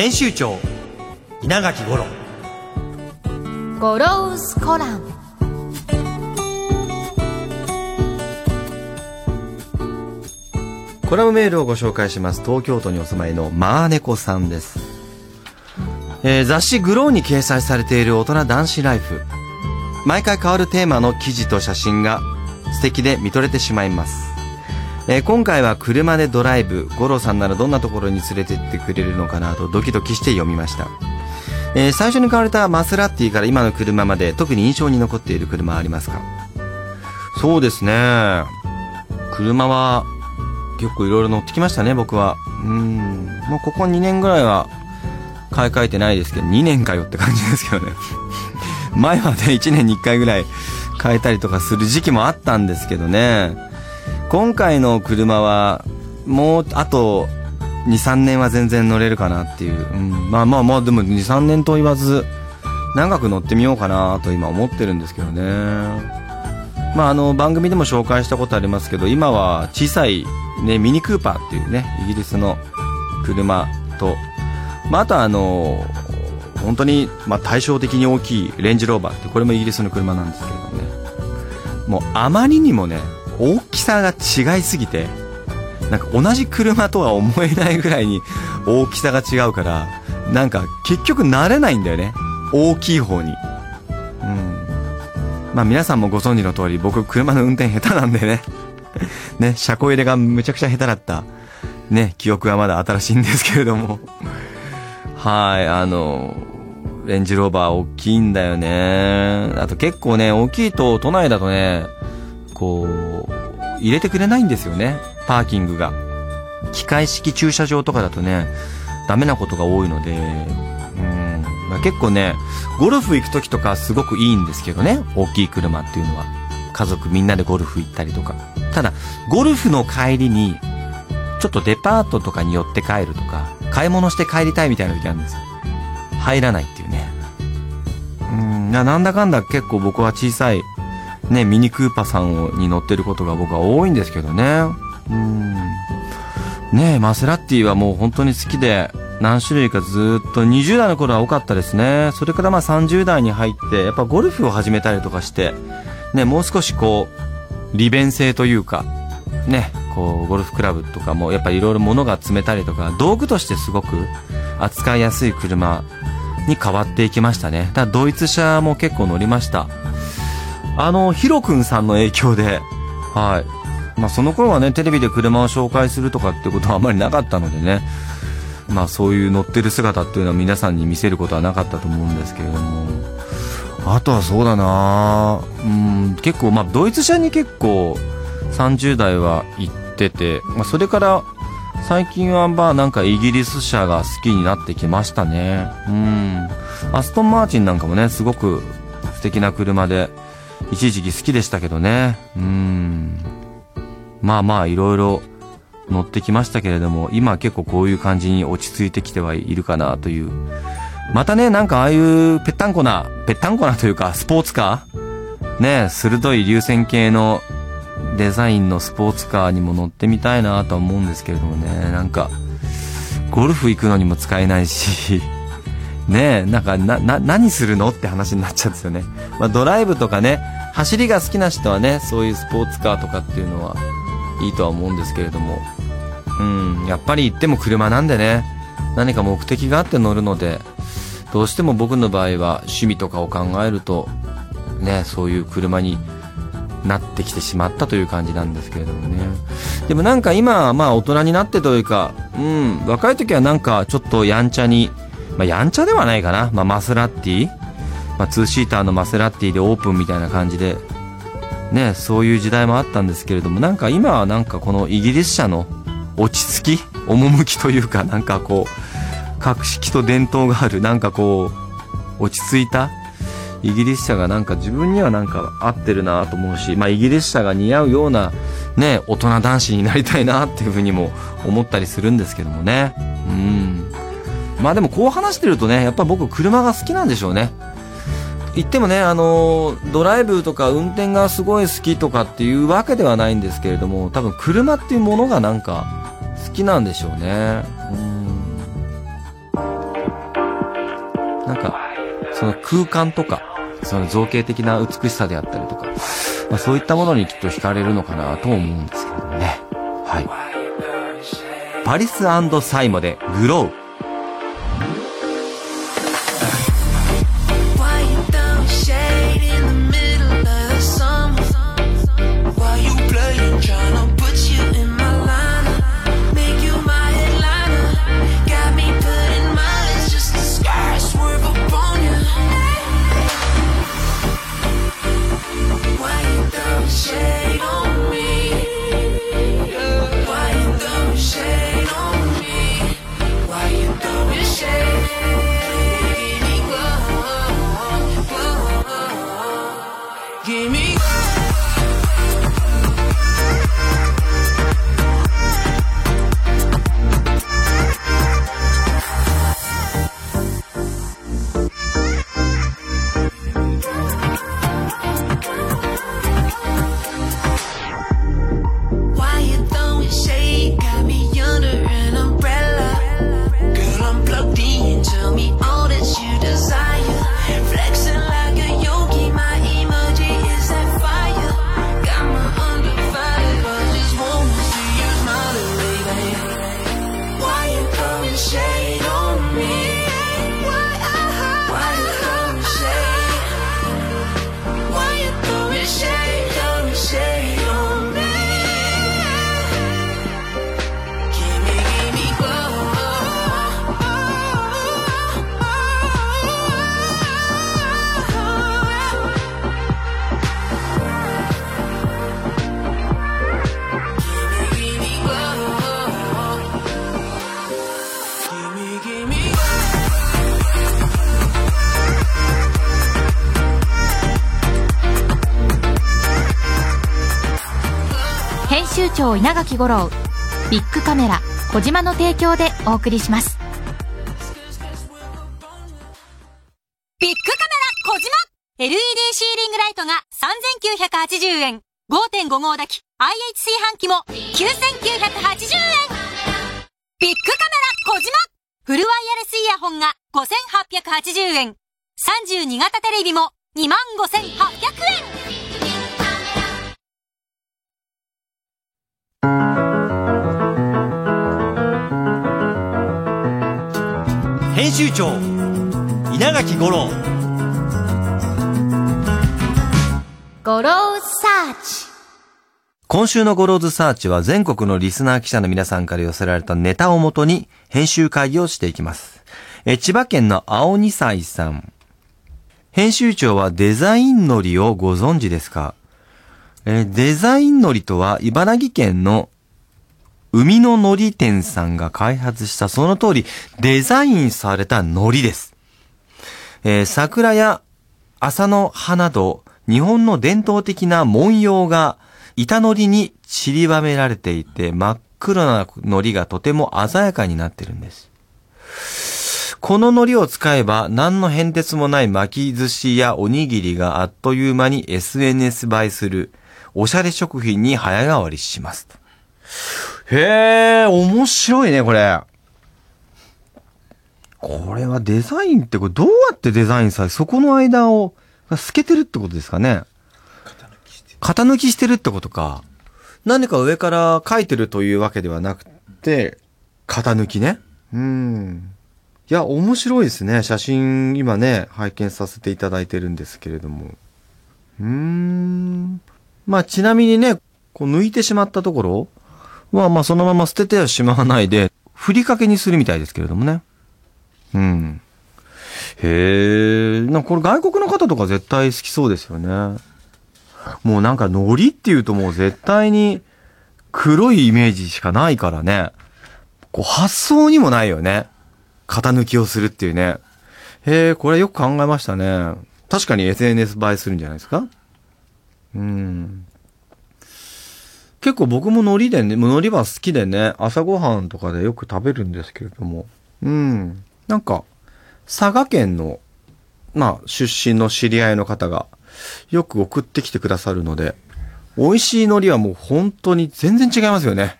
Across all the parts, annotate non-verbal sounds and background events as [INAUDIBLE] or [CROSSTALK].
編集長稲垣五郎。ゴロウスコラムコラムメールをご紹介します。東京都にお住まいのマーネコさんです、えー雑誌グローに掲載されている大人男子ライフ。毎回変わるテーマの記事と写真が素敵で見とれてしまいます、えー今回は車でドライブ五郎さんならどんなところに連れてってくれるのかなとドキドキして読みました。えー最初に買われたマスラッティから今の車まで特に印象に残っている車はありますか？そうですね。車は結構いろいろ乗ってきましたね僕は。うん。もうここ2年ぐらいは買い替えてないですけど2年かよって感じですけどね。[LAUGHS] 前はね1年に1回ぐらい変えたりとかする時期もあったんですけどね。今回の車はもうあと23年は全然乗れるかなっていう、うん、まあまあまあでも23年と言わず長く乗ってみようかなと今思ってるんですけどね。まあ、あの番組でも紹介したことありますけど今は小さい、ね、ミニクーパーっていうねイギリスの車と、まあ、あとはあの本当に、まあ、対照的に大きいレンジローバーってこれもイギリスの車なんですけどね。もうあまりにもね大きさが違いすぎてなんか同じ車とは思えないぐらいに大きさが違うからなんか結局慣れないんだよね。大きい方に。うん。まあ皆さんもご存知の通り僕車の運転下手なんでね。[LAUGHS] ね車庫入れがむちゃくちゃ下手だった。ね記憶はまだ新しいんですけれども。はいあのレンジローバー大きいんだよね。あと結構ね大きいと都内だとねこう入れてくれないんですよねパーキングが。機械式駐車場とかだとねダメなことが多いのでうん、まあ、結構ねゴルフ行く時とかすごくいいんですけどね大きい車っていうのは。家族みんなでゴルフ行ったりとか。ただゴルフの帰りにちょっとデパートとかに寄って帰るとか買い物して帰りたいみたいな時あるんですよ。入らないっていうね。うん。ななんだかんだ結構僕は小さいねミニクーパーさんをに乗ってることが僕は多いんですけどね。うん。ねマセラッティはもう本当に好きで何種類かずっと20代の頃は多かったですね。それからまあ30代に入ってやっぱゴルフを始めたりとかしてねもう少しこう利便性というかねこうゴルフクラブとかもやっぱりいろいろ物が積めたりとか道具としてすごく扱いやすい車に変わっていきましたね。だからドイツ車も結構乗りました。あのヒロくんさんの影響ではい。まあその頃はねテレビで車を紹介するとかってことはあまりなかったのでね。まあそういう乗ってる姿っていうのは皆さんに見せることはなかったと思うんですけれども。あとはそうだな。うん結構まあドイツ車に結構30代は行ってて、まあ、それから最近はまあなんかイギリス車が好きになってきましたね。うん。アストンマーチンなんかもねすごく素敵な車で一時期好きでしたけどね。うん。まあまあいろいろ乗ってきましたけれども今結構こういう感じに落ち着いてきてはいるかなという。またねなんかああいうぺったんこなぺったんこなというかスポーツカー？ね鋭い流線形のデザインのスポーツカーにも乗ってみたいなと思うんですけれどもね。なんかゴルフ行くのにも使えないし。[LAUGHS] ねえなんかなな何するの？って話になっちゃうんですよね、まあ、ドライブとかね走りが好きな人はねそういうスポーツカーとかっていうのはいいとは思うんですけれども。うんやっぱり行っても車なんでね何か目的があって乗るのでどうしても僕の場合は趣味とかを考えるとねそういう車になってきてしまったという感じなんですけれどもね。でもなんか今まあ大人になってというかうん若い時はなんかちょっとやんちゃにまあやんちゃではないかな、まあ、マセラッティまあ、2シーターのマセラッティでオープンみたいな感じでね、そういう時代もあったんですけれども、なんか今はなんかこのイギリス車の落ち着き、趣というか、なんかこう、格式と伝統がある、なんかこう、落ち着いたイギリス車がなんか自分にはなんか合ってるなと思うし、まあイギリス車が似合うようなね、大人男子になりたいなっていうふうにも思ったりするんですけどもね。うん。まあでもこう話してるとね、やっぱ僕車が好きなんでしょうね。言ってもね、あのドライブとか運転がすごい好きとかっていうわけではないんですけれども、多分車っていうものがなんか好きなんでしょうね。うん。なんか、その空間とか、その造形的な美しさであったりとか、まあ、そういったものにきっと惹かれるのかなと思うんですけどね。はい。パリスサイモでグロー。長稲垣吾郎ビッグカメラ小島の提供でお送りします。ビッグカメラ小島。LED シーリングライトが3980円。5.5号炊き IH 炊飯器も9980円。ビッグカメラ小島。フルワイヤレスイヤホンが5880円。32型テレビも25800円。編集長稲垣吾郎ゴロサーチ今週のゴローズサーチは全国のリスナー記者の皆さんから寄せられたネタをもとに編集会議をしていきます。え千葉県の青二歳さん。編集長はデザインのりをご存知ですか？えデザインのりとは茨城県の海の海苔店さんが開発したその通りデザインされた海苔です。えー、桜や麻の葉など日本の伝統的な文様が板海苔に散りばめられていて真っ黒な海苔がとても鮮やかになってるんです。この海苔を使えば何の変哲もない巻き寿司やおにぎりがあっという間に SNS 映えするおしゃれ食品に早変わりします。へえ、面白いね、これ。これはデザインってこれどうやってデザインされ、そこの間を透けてるってことですかね。型抜きしてるってことか。何か上から書いてるというわけではなくて、型抜きね。うん。いや、面白いですね。写真、今ね、拝見させていただいてるんですけれども。うーん。まあ、ちなみにね、こう抜いてしまったところ、は、まあそのまま捨ててはしまわないで、ふりかけにするみたいですけれどもね。うん。へえ、なんかこれ外国の方とか絶対好きそうですよね。もうなんか海苔っていうともう絶対に黒いイメージしかないからね。こう発想にもないよね。型抜きをするっていうね。へえ、これよく考えましたね。確かに SNS 映えするんじゃないですか？うん。結構僕も海苔でね、海苔は好きでね、朝ごはんとかでよく食べるんですけれども。うん。なんか、佐賀県の、まあ、出身の知り合いの方が、よく送ってきてくださるので、美味しい海苔はもう本当に全然違いますよね。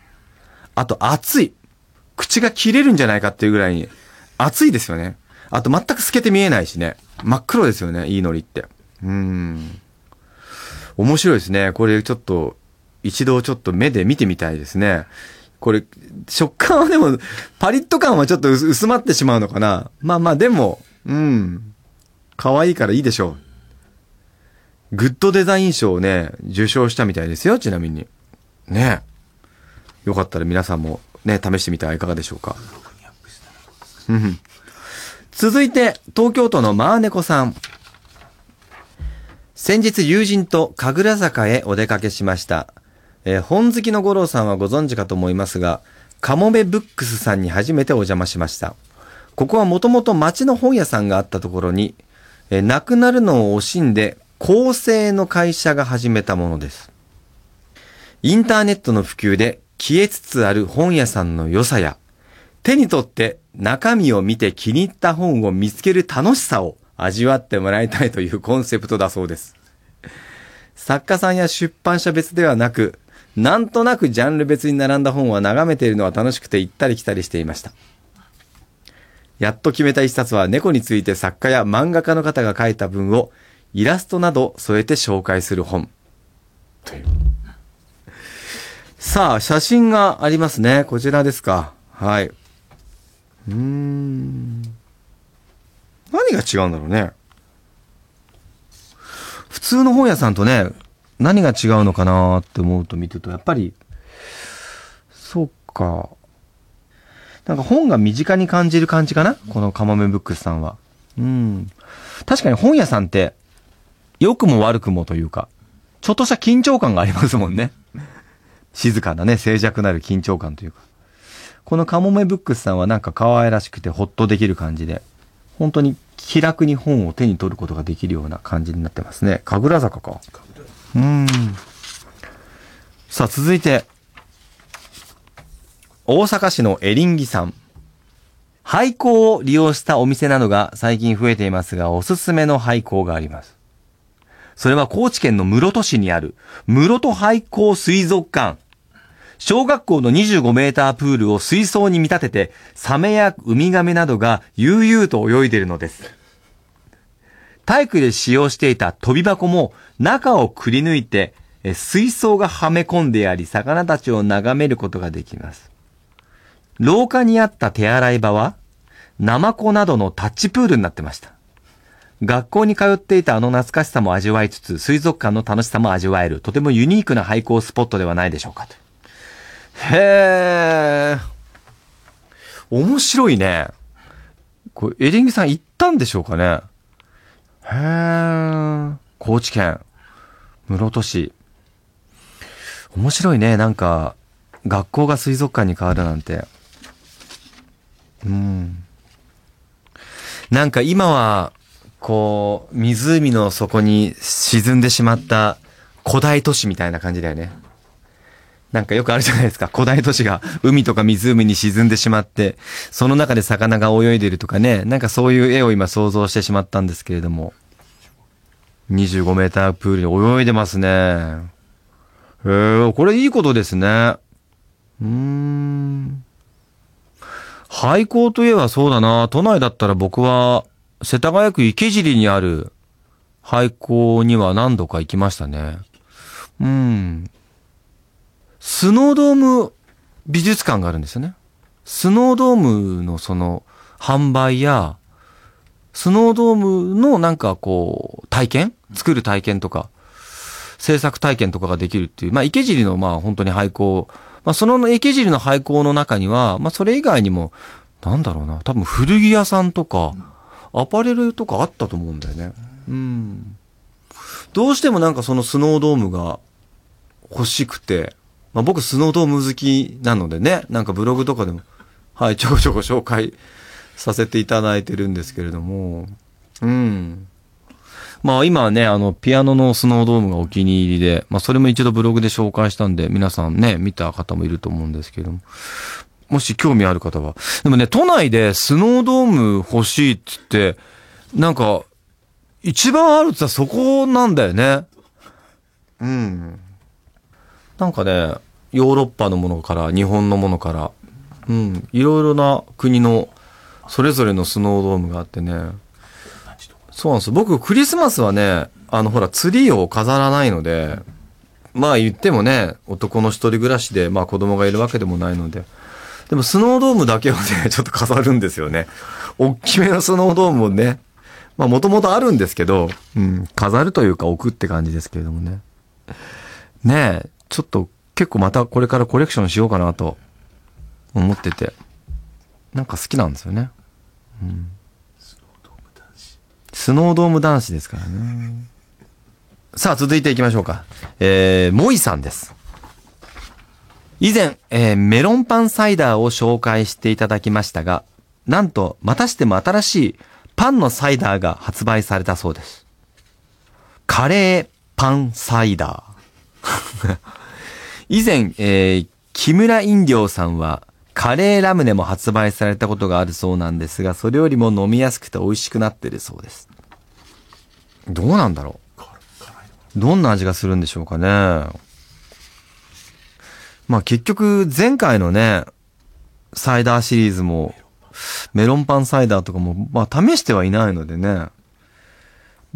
あと熱い。口が切れるんじゃないかっていうぐらいに熱いですよね。あと全く透けて見えないしね。真っ黒ですよね、いい海苔って。うん。面白いですね。これちょっと、一度ちょっと目で見てみたいですね。これ、食感はでも、パリッと感はちょっと薄まってしまうのかな。まあまあでも、うん。可愛いからいいでしょう。グッドデザイン賞をね、受賞したみたいですよ、ちなみに。ねよかったら皆さんもね、試してみてはいかがでしょうか。うん続いて、東京都のマーネコさん。先日友人と神楽坂へお出かけしました。えー本好きの五郎さんはご存知かと思いますが、カモメブックスさんに初めてお邪魔しました。ここはもともと町の本屋さんがあったところに、えー亡くなるのを惜しんで、構成の会社が始めたものです。インターネットの普及で消えつつある本屋さんの良さや、手に取って中身を見て気に入った本を見つける楽しさを味わってもらいたいというコンセプトだそうです。作家さんや出版社別ではなく、なんとなくジャンル別に並んだ本は眺めているのは楽しくて行ったり来たりしていました。やっと決めた一冊は猫について作家や漫画家の方が書いた文をイラストなど添えて紹介する本。というさあ、写真がありますね。こちらですか。はい。うーん。何が違うんだろうね。普通の本屋さんとね、何が違うのかなって思うと見てると、やっぱり、そうか。なんか本が身近に感じる感じかな？このカモメブックスさんは。うん。確かに本屋さんって、良くも悪くもというか、ちょっとした緊張感がありますもんね。静かなね、静寂なる緊張感というか。このカモメブックスさんはなんか可愛らしくてほっとできる感じで、本当に気楽に本を手に取ることができるような感じになってますね。神楽坂か。うん。さあ、続いて、大阪市のエリンギさん。廃校を利用したお店などが最近増えていますが、おすすめの廃校があります。それは高知県の室戸市にある、室戸廃校水族館。小学校の25メータープールを水槽に見立てて、サメやウミガメなどが悠々と泳いでいるのです。体育で使用していた飛び箱も中をくり抜いて、水槽がはめ込んであり、魚たちを眺めることができます。廊下にあった手洗い場は、ナマコなどのタッチプールになってました。学校に通っていたあの懐かしさも味わいつつ、水族館の楽しさも味わえる、とてもユニークな廃校スポットではないでしょうかと。へー。面白いね。これ、エリンギさん行ったんでしょうかねへー。高知県、室戸市。面白いね。なんか、学校が水族館に変わるなんて。うん。なんか今は、こう、湖の底に沈んでしまった古代都市みたいな感じだよね。なんかよくあるじゃないですか。古代都市が海とか湖に沈んでしまって、その中で魚が泳いでるとかね。なんかそういう絵を今想像してしまったんですけれども。25メータープールに泳いでますね。へえ、これいいことですね。うーん。廃校といえばそうだな。都内だったら僕は、世田谷区池尻にある廃校には何度か行きましたね。うん。スノードーム美術館があるんですよね。スノードームのその販売や、スノードームのなんかこう、体験？作る体験とか、制作体験とかができるっていう、まあ池尻のまあ本当に廃校、まあその池尻の廃校の中には、まあそれ以外にも、なんだろうな、多分古着屋さんとか、アパレルとかあったと思うんだよね。うん。どうしてもなんかそのスノードームが欲しくて、まあ僕スノードーム好きなのでね、なんかブログとかでも、はい、ちょこちょこ紹介させていただいてるんですけれども、うん。まあ今はね、あの、ピアノのスノードームがお気に入りで、まあそれも一度ブログで紹介したんで、皆さんね、見た方もいると思うんですけれども、もし興味ある方は。でもね、都内でスノードーム欲しいって言って、なんか、一番あるって言ったらそこなんだよね。うん。なんかね、ヨーロッパのものから、日本のものから、うん、いろいろな国の、それぞれのスノードームがあってね。そうなんです。僕、クリスマスはね、あの、ほら、ツリーを飾らないので、まあ言ってもね、男の一人暮らしで、まあ子供がいるわけでもないので。でも、スノードームだけをね、[LAUGHS] ちょっと飾るんですよね。大きめのスノードームをね、まあもともとあるんですけど、うん、飾るというか置くって感じですけれどもね。ねえ、ちょっと結構またこれからコレクションしようかなと思ってて、なんか好きなんですよね。うん。スノードーム男子ですからね。さあ、続いていきましょうか。えー、モイさんです。以前、えーメロンパンサイダーを紹介していただきましたが、なんと、またしても新しいパンのサイダーが発売されたそうです。カレーパンサイダー。以前、えー木村飲料さんは、カレーラムネも発売されたことがあるそうなんですが、それよりも飲みやすくて美味しくなってるそうです。どうなんだろう？どんな味がするんでしょうかね？まあ結局、前回のね、サイダーシリーズも、メロンパンサイダーとかも、まあ試してはいないのでね。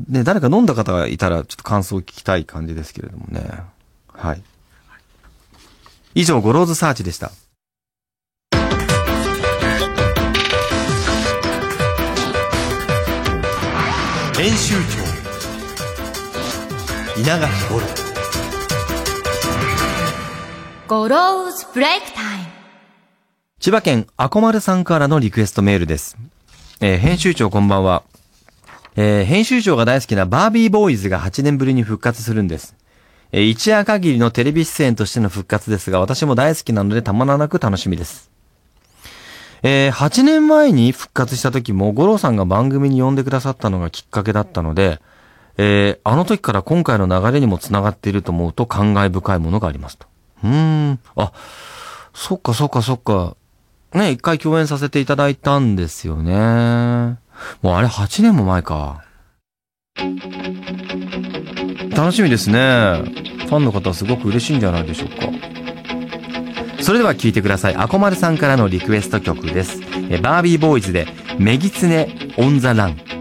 ね、誰か飲んだ方がいたら、ちょっと感想を聞きたい感じですけれどもね。はい。以上、ゴローズサーチでした。編集長稲垣吾郎 Goro's Break Time。千葉県アコマルさんからのリクエストメールです。えー編集長こんばんは。えー編集長が大好きなバービーボーイズが8年ぶりに復活するんです。えー一夜限りのテレビ出演としての復活ですが、私も大好きなのでたまらなく楽しみです。えー8年前に復活した時も、五郎さんが番組に呼んでくださったのがきっかけだったので、えーあの時から今回の流れにも繋がっていると思うと感慨深いものがありますと。うーん。あ、そっかそっかそっか。ね、一回共演させていただいたんですよね。もうあれ8年も前か。楽しみですね。ファンの方はすごく嬉しいんじゃないでしょうか。それでは聴いてください。あこまるさんからのリクエスト曲です。えバービーボーイズで、メギツネオンザラン。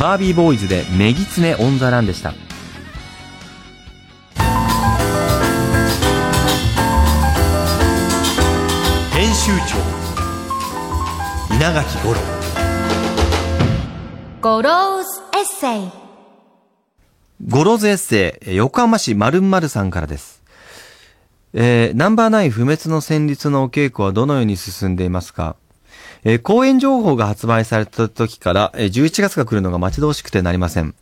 バービーボーイズで女ぎつね on the Run でした。編集長稲垣吾郎 Goro's Essay Goro's Essay、横浜市〇〇さんからです。えー、ナンバーナイン不滅の旋律のお稽古はどのように進んでいますか？えー、公演情報が発売された時から、えー11月が来るのが待ち遠しくてなりません。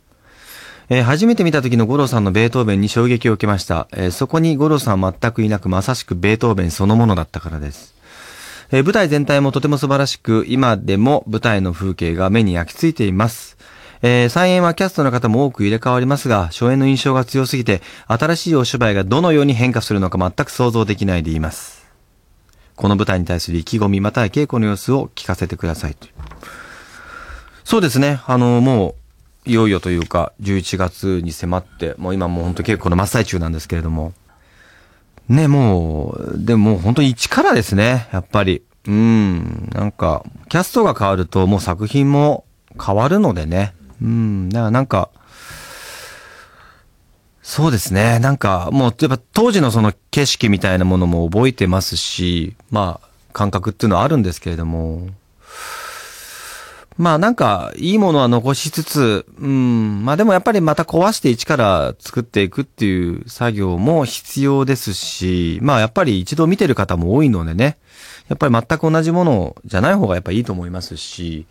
えー初めて見た時の五郎さんのベートーベンに衝撃を受けました。えーそこに五郎さん全くいなく、まさしくベートーベンそのものだったからです。えー舞台全体もとても素晴らしく、今でも舞台の風景が目に焼き付いています。えー再演はキャストの方も多く入れ替わりますが、初演の印象が強すぎて、新しいお芝居がどのように変化するのか全く想像できないでいます。この舞台に対する意気込み、または稽古の様子を聞かせてくださいという。そうですね。あの、もう、いよいよというか、11月に迫って、もう今もう本当稽古の真っ最中なんですけれども。ね、もう、でも本当に一からですね、やっぱり。うん、なんか、キャストが変わるともう作品も変わるのでね。うん、だからなんか、そうですね。なんか、もう、やっぱ当時のその景色みたいなものも覚えてますし、まあ、感覚っていうのはあるんですけれども、まあなんか、いいものは残しつつ、うん、まあでもやっぱりまた壊して一から作っていくっていう作業も必要ですし、まあやっぱり一度見てる方も多いのでね、やっぱり全く同じものじゃない方がやっぱいいと思いますし、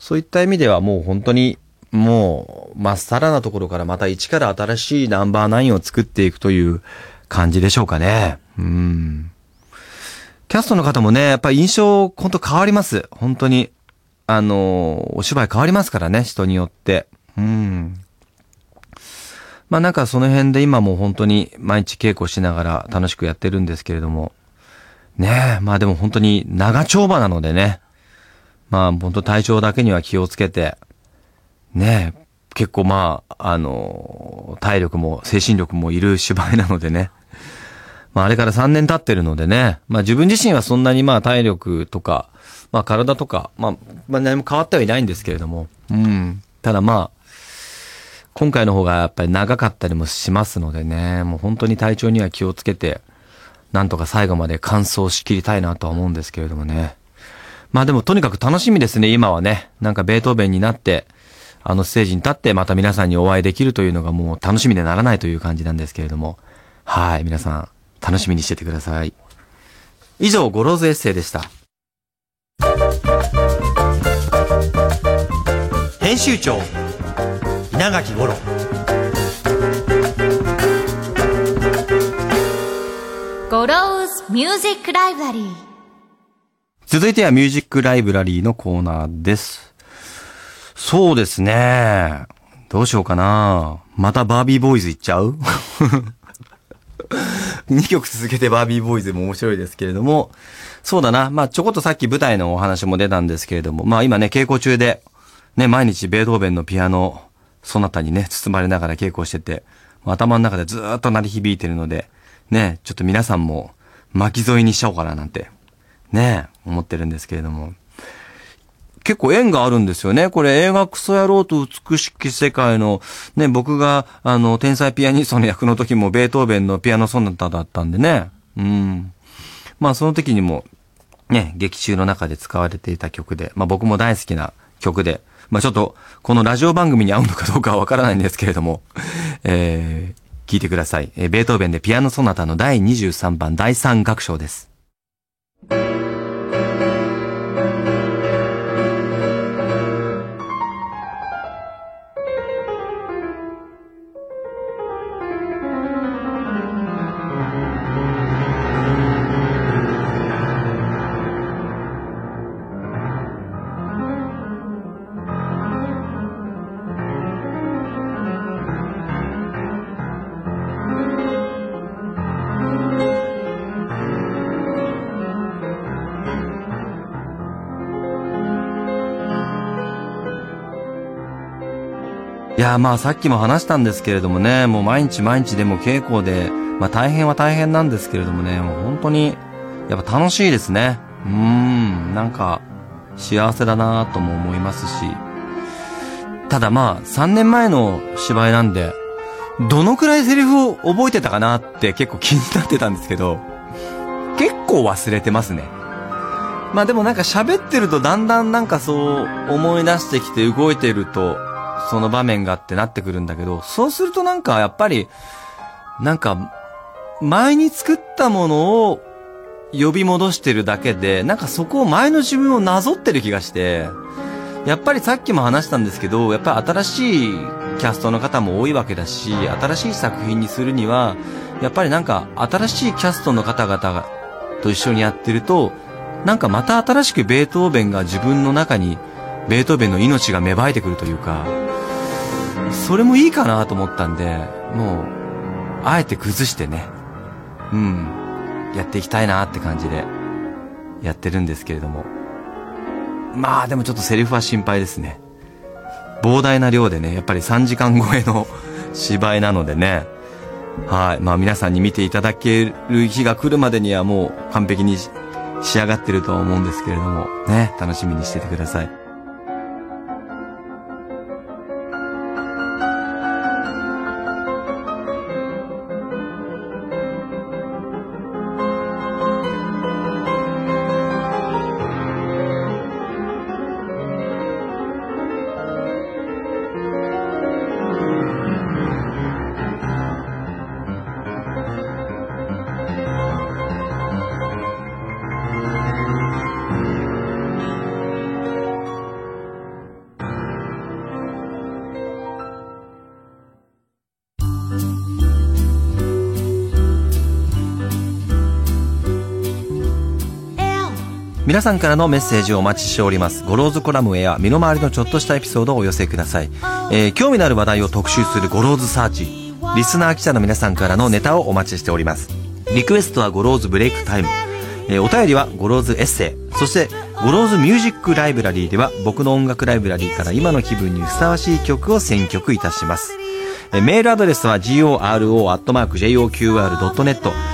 そういった意味ではもう本当に、もう、まっさらなところからまた一から新しいナンバーナインを作っていくという感じでしょうかね。うん。キャストの方もね、やっぱり印象、本当変わります。本当に。あの、お芝居変わりますからね、人によって。うん。まあなんかその辺で今も本当に毎日稽古しながら楽しくやってるんですけれども。ねえ、まあでも本当に長丁場なのでね。まあ本当体調だけには気をつけて。ねえ、結構まあ、あの、体力も精神力もいる芝居なのでね。まああれから3年経ってるのでね。まあ自分自身はそんなにまあ体力とか、まあ体とか、まあ、まあ何も変わってはいないんですけれども。うん。ただまあ、今回の方がやっぱり長かったりもしますのでね。もう本当に体調には気をつけて、なんとか最後まで完走しきりたいなとは思うんですけれどもね。まあでもとにかく楽しみですね、今はね。なんかベートーベンになって、あのステージに立ってまた皆さんにお会いできるというのがもう楽しみでならないという感じなんですけれども。はい、皆さん楽しみにしててください。以上、 Goro's Essay でした。編集長稲垣吾郎ゴローズミュージックライブラリー続いてはミュージックライブラリーのコーナーです。そうですね。どうしようかな。またバービーボーイズ行っちゃう [LAUGHS] ?2 曲続けてバービーボーイズも面白いですけれども、そうだな。まあちょこっとさっき舞台のお話も出たんですけれども、まあ今ね、稽古中で、ね、毎日ベートーベンのピアノ、ソナタにね、包まれながら稽古してて、頭の中でずっと鳴り響いてるので、ね、ちょっと皆さんも巻き添えにしちゃおうかななんてね、思ってるんですけれども。結構縁があるんですよね。これ映画クソ野郎と美しき世界の、ね、僕が、あの、天才ピアニストの役の時もベートーベンのピアノソナタだったんでね。うん。まあその時にも、ね、劇中の中で使われていた曲で、まあ僕も大好きな曲で、まあちょっと、このラジオ番組に合うのかどうかはわからないんですけれども、[LAUGHS] えー、聞いてください。えベートーベンでピアノソナタの第23番第3楽章です。や、まあさっきも話したんですけれどもね、もう毎日毎日でも稽古で、まあ大変は大変なんですけれどもね、もう本当に、やっぱ楽しいですね。うーん、なんか、幸せだなぁとも思いますし、ただまあ、3年前の芝居なんで、どのくらいセリフを覚えてたかなって結構気になってたんですけど、結構忘れてますね。まあでもなんか喋ってるとだんだんなんかそう思い出してきて動いてると、その場面がってなってくるんだけど、そうするとなんかやっぱり、なんか、前に作ったものを呼び戻してるだけで、なんかそこを前の自分をなぞってる気がして、やっぱりさっきも話したんですけど、やっぱり新しいキャストの方も多いわけだし、新しい作品にするには、やっぱりなんか新しいキャストの方々と一緒にやってると、なんかまた新しくベートーベンが自分の中に、ベートーベンの命が芽生えてくるというか、それもいいかなと思ったんで、もう、あえて崩してね、うん、やっていきたいなって感じで、やってるんですけれども。まあでもちょっとセリフは心配ですね。膨大な量でね、やっぱり3時間超えの芝居なのでね。はい。まあ皆さんに見ていただける日が来るまでにはもう完璧に仕上がってるとは思うんですけれども、ね、楽しみにしててください。皆さんからのメッセージをお待ちしております。ゴローズコラムへや身の回りのちょっとしたエピソードをお寄せください。えー興味のある話題を特集するゴローズサーチ。リスナー記者の皆さんからのネタをお待ちしております。リクエストはゴローズブレイクタイム。えーお便りはゴローズエッセイ。そして、ゴローズミュージックライブラリーでは僕の音楽ライブラリーから今の気分にふさわしい曲を選曲いたします。えーメールアドレスは goro.joqr.net